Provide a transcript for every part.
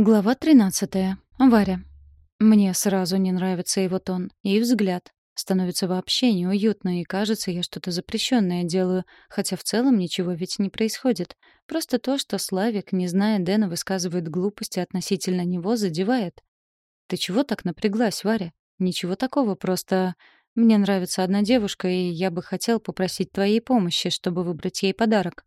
Глава 13. Варя. Мне сразу не нравится его тон и взгляд. Становится вообще неуютно, и кажется, я что-то запрещенное делаю, хотя в целом ничего ведь не происходит. Просто то, что Славик, не зная Дэна, высказывает глупости относительно него, задевает. Ты чего так напряглась, Варя? Ничего такого, просто мне нравится одна девушка, и я бы хотел попросить твоей помощи, чтобы выбрать ей подарок.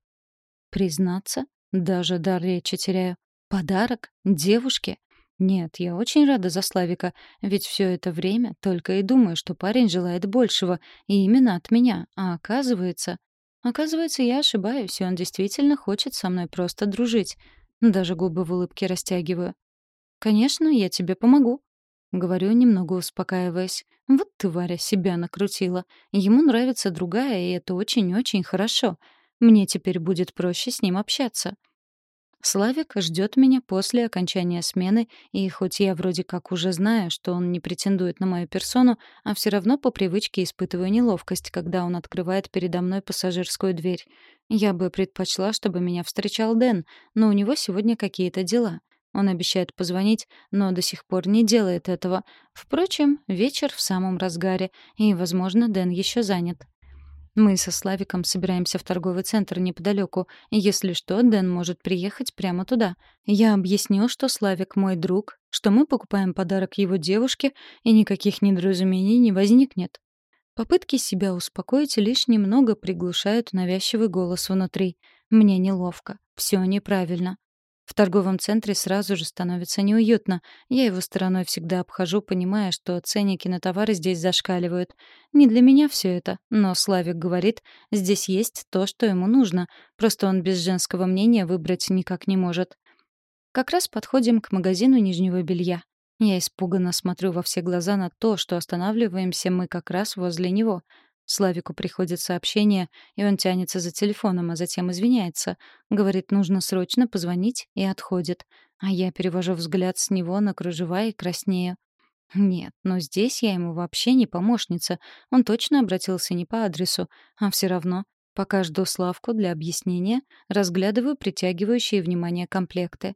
Признаться, даже дар речи теряю. Подарок? Девушке? Нет, я очень рада за Славика, ведь все это время только и думаю, что парень желает большего, и именно от меня, а оказывается... Оказывается, я ошибаюсь, и он действительно хочет со мной просто дружить. Даже губы в улыбке растягиваю. «Конечно, я тебе помогу», — говорю, немного успокаиваясь. «Вот ты, Варя, себя накрутила. Ему нравится другая, и это очень-очень хорошо. Мне теперь будет проще с ним общаться». Славик ждет меня после окончания смены, и хоть я вроде как уже знаю, что он не претендует на мою персону, а все равно по привычке испытываю неловкость, когда он открывает передо мной пассажирскую дверь. Я бы предпочла, чтобы меня встречал Дэн, но у него сегодня какие-то дела. Он обещает позвонить, но до сих пор не делает этого. Впрочем, вечер в самом разгаре, и, возможно, Дэн еще занят. Мы со Славиком собираемся в торговый центр неподалеку, если что, Дэн может приехать прямо туда. Я объяснил, что Славик мой друг, что мы покупаем подарок его девушке, и никаких недоразумений не возникнет. Попытки себя успокоить лишь немного приглушают навязчивый голос внутри. Мне неловко. Все неправильно. В торговом центре сразу же становится неуютно. Я его стороной всегда обхожу, понимая, что ценники на товары здесь зашкаливают. Не для меня все это, но Славик говорит, здесь есть то, что ему нужно. Просто он без женского мнения выбрать никак не может. Как раз подходим к магазину нижнего белья. Я испуганно смотрю во все глаза на то, что останавливаемся мы как раз возле него — Славику приходит сообщение, и он тянется за телефоном, а затем извиняется. Говорит, нужно срочно позвонить, и отходит. А я перевожу взгляд с него на кружева и краснею. Нет, но здесь я ему вообще не помощница. Он точно обратился не по адресу, а все равно. Пока жду Славку для объяснения, разглядываю притягивающие внимание комплекты.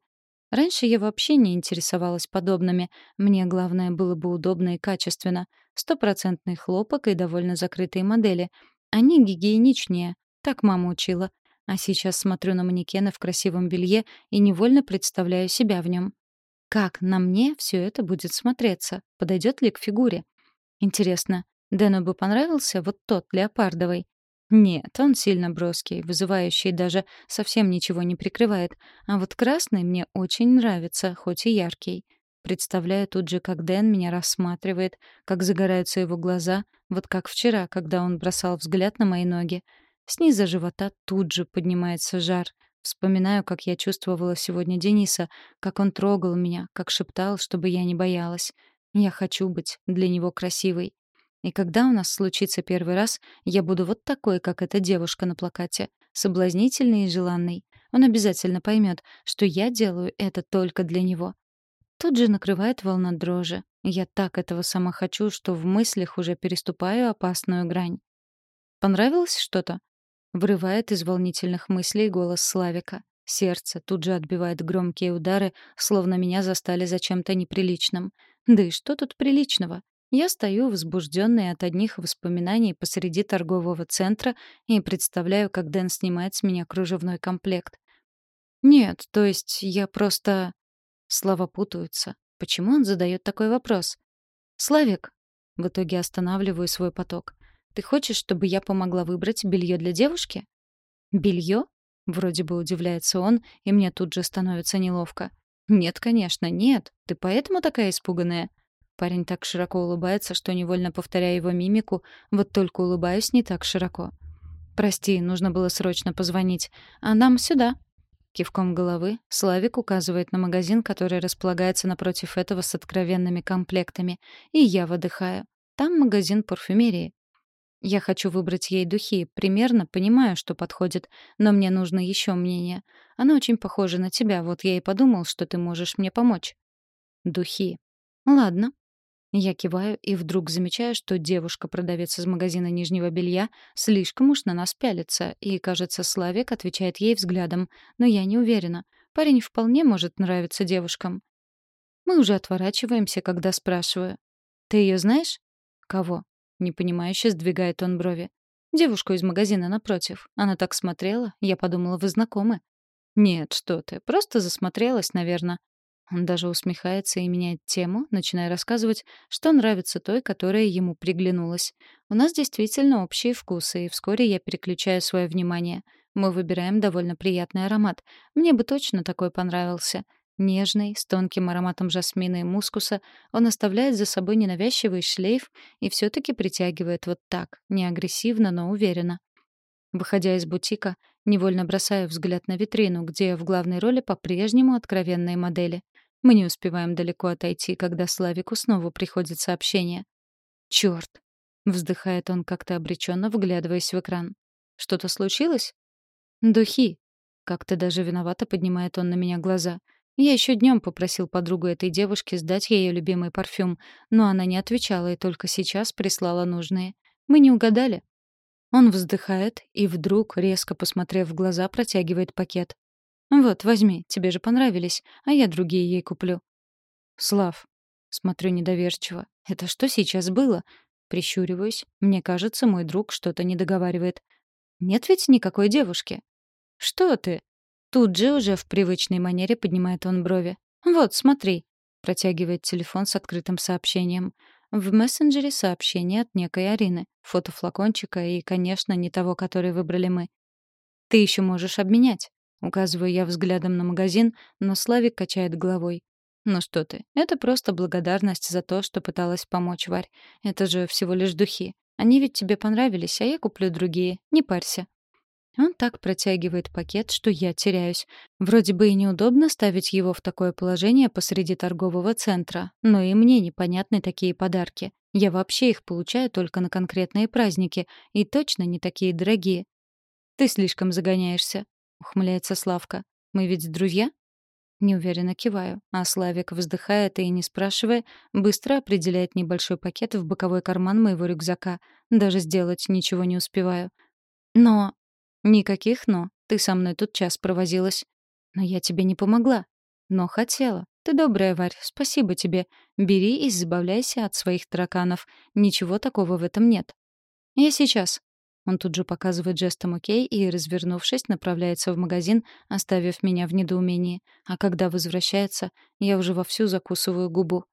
Раньше я вообще не интересовалась подобными. Мне главное было бы удобно и качественно. Стопроцентный хлопок и довольно закрытые модели. Они гигиеничнее. Так мама учила. А сейчас смотрю на манекены в красивом белье и невольно представляю себя в нем. Как на мне все это будет смотреться? Подойдет ли к фигуре? Интересно, Дэну бы понравился вот тот леопардовый? Нет, он сильно броский, вызывающий, даже совсем ничего не прикрывает. А вот красный мне очень нравится, хоть и яркий. Представляю тут же, как Дэн меня рассматривает, как загораются его глаза, вот как вчера, когда он бросал взгляд на мои ноги. Снизу живота тут же поднимается жар. Вспоминаю, как я чувствовала сегодня Дениса, как он трогал меня, как шептал, чтобы я не боялась. Я хочу быть для него красивой. И когда у нас случится первый раз, я буду вот такой, как эта девушка на плакате, соблазнительной и желанной. Он обязательно поймет, что я делаю это только для него. Тут же накрывает волна дрожи. Я так этого сама хочу, что в мыслях уже переступаю опасную грань. «Понравилось что-то?» — вырывает из волнительных мыслей голос Славика. Сердце тут же отбивает громкие удары, словно меня застали за чем-то неприличным. Да и что тут приличного? Я стою, возбужденная от одних воспоминаний посреди торгового центра и представляю, как Дэн снимает с меня кружевной комплект. Нет, то есть я просто... Слова путаются. Почему он задает такой вопрос? «Славик!» В итоге останавливаю свой поток. «Ты хочешь, чтобы я помогла выбрать белье для девушки?» «Белье?» Вроде бы удивляется он, и мне тут же становится неловко. «Нет, конечно, нет. Ты поэтому такая испуганная?» Парень так широко улыбается, что невольно повторяю его мимику, вот только улыбаюсь не так широко. «Прости, нужно было срочно позвонить. А нам сюда», Кивком головы Славик указывает на магазин, который располагается напротив этого с откровенными комплектами, и я выдыхаю. Там магазин парфюмерии. Я хочу выбрать ей духи, примерно понимаю, что подходит, но мне нужно еще мнение. Она очень похожа на тебя, вот я и подумал, что ты можешь мне помочь. Духи. Ладно, я киваю и вдруг замечаю, что девушка-продавец из магазина нижнего белья слишком уж на нас пялится, и, кажется, Славик отвечает ей взглядом, но я не уверена. Парень вполне может нравиться девушкам. Мы уже отворачиваемся, когда спрашиваю. «Ты ее знаешь?» «Кого?» Непонимающе сдвигает он брови. «Девушку из магазина напротив. Она так смотрела, я подумала, вы знакомы». «Нет, что ты, просто засмотрелась, наверное». Он даже усмехается и меняет тему, начиная рассказывать, что нравится той, которая ему приглянулась. У нас действительно общие вкусы, и вскоре я переключаю свое внимание. Мы выбираем довольно приятный аромат. Мне бы точно такой понравился. Нежный, с тонким ароматом жасмина и мускуса, он оставляет за собой ненавязчивый шлейф и все таки притягивает вот так, не агрессивно, но уверенно. Выходя из бутика, невольно бросаю взгляд на витрину, где в главной роли по-прежнему откровенные модели. Мы не успеваем далеко отойти, когда Славику снова приходит сообщение. «Чёрт!» — вздыхает он как-то обреченно, вглядываясь в экран. «Что-то случилось?» «Духи!» — как-то даже виновато поднимает он на меня глаза — я еще днем попросил подругу этой девушки сдать ее любимый парфюм, но она не отвечала и только сейчас прислала нужные. Мы не угадали. Он вздыхает и вдруг, резко посмотрев в глаза, протягивает пакет. «Вот, возьми, тебе же понравились, а я другие ей куплю». «Слав», — смотрю недоверчиво, — «это что сейчас было?» Прищуриваюсь. Мне кажется, мой друг что-то не договаривает. «Нет ведь никакой девушки». «Что ты?» Тут же уже в привычной манере поднимает он брови. «Вот, смотри», — протягивает телефон с открытым сообщением. В мессенджере сообщение от некой Арины, фото флакончика и, конечно, не того, который выбрали мы. «Ты еще можешь обменять», — указываю я взглядом на магазин, но Славик качает головой. «Ну что ты, это просто благодарность за то, что пыталась помочь Варь. Это же всего лишь духи. Они ведь тебе понравились, а я куплю другие. Не парься». Он так протягивает пакет, что я теряюсь. Вроде бы и неудобно ставить его в такое положение посреди торгового центра, но и мне непонятны такие подарки. Я вообще их получаю только на конкретные праздники, и точно не такие дорогие. «Ты слишком загоняешься», — ухмыляется Славка. «Мы ведь друзья?» Неуверенно киваю, а Славик вздыхает и, не спрашивая, быстро определяет небольшой пакет в боковой карман моего рюкзака. Даже сделать ничего не успеваю. Но Никаких «но». Ты со мной тут час провозилась. Но я тебе не помогла. Но хотела. Ты добрая, Варь, спасибо тебе. Бери и избавляйся от своих тараканов. Ничего такого в этом нет. Я сейчас. Он тут же показывает жестом «Окей» и, развернувшись, направляется в магазин, оставив меня в недоумении. А когда возвращается, я уже вовсю закусываю губу.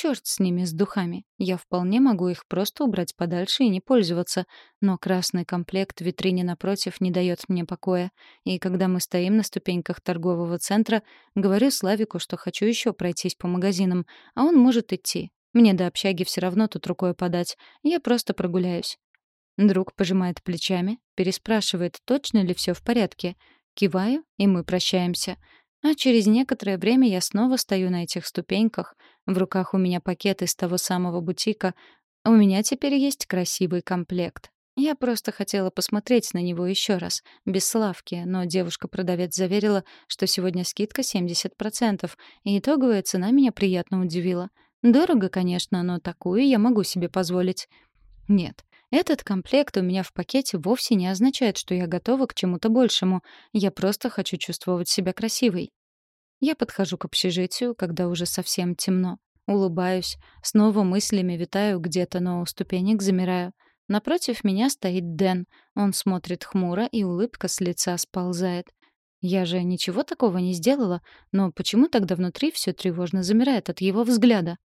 Черт с ними, с духами. Я вполне могу их просто убрать подальше и не пользоваться. Но красный комплект в витрине напротив не дает мне покоя. И когда мы стоим на ступеньках торгового центра, говорю Славику, что хочу еще пройтись по магазинам, а он может идти. Мне до общаги все равно тут рукой подать. Я просто прогуляюсь. Друг пожимает плечами, переспрашивает, точно ли все в порядке. Киваю, и мы прощаемся. А через некоторое время я снова стою на этих ступеньках. В руках у меня пакет из того самого бутика. У меня теперь есть красивый комплект. Я просто хотела посмотреть на него еще раз, без славки, но девушка-продавец заверила, что сегодня скидка 70%, и итоговая цена меня приятно удивила. Дорого, конечно, но такую я могу себе позволить. Нет, этот комплект у меня в пакете вовсе не означает, что я готова к чему-то большему. Я просто хочу чувствовать себя красивой. Я подхожу к общежитию, когда уже совсем темно. Улыбаюсь, снова мыслями витаю где-то, но у ступенек замираю. Напротив меня стоит Дэн. Он смотрит хмуро, и улыбка с лица сползает. Я же ничего такого не сделала, но почему тогда внутри все тревожно замирает от его взгляда?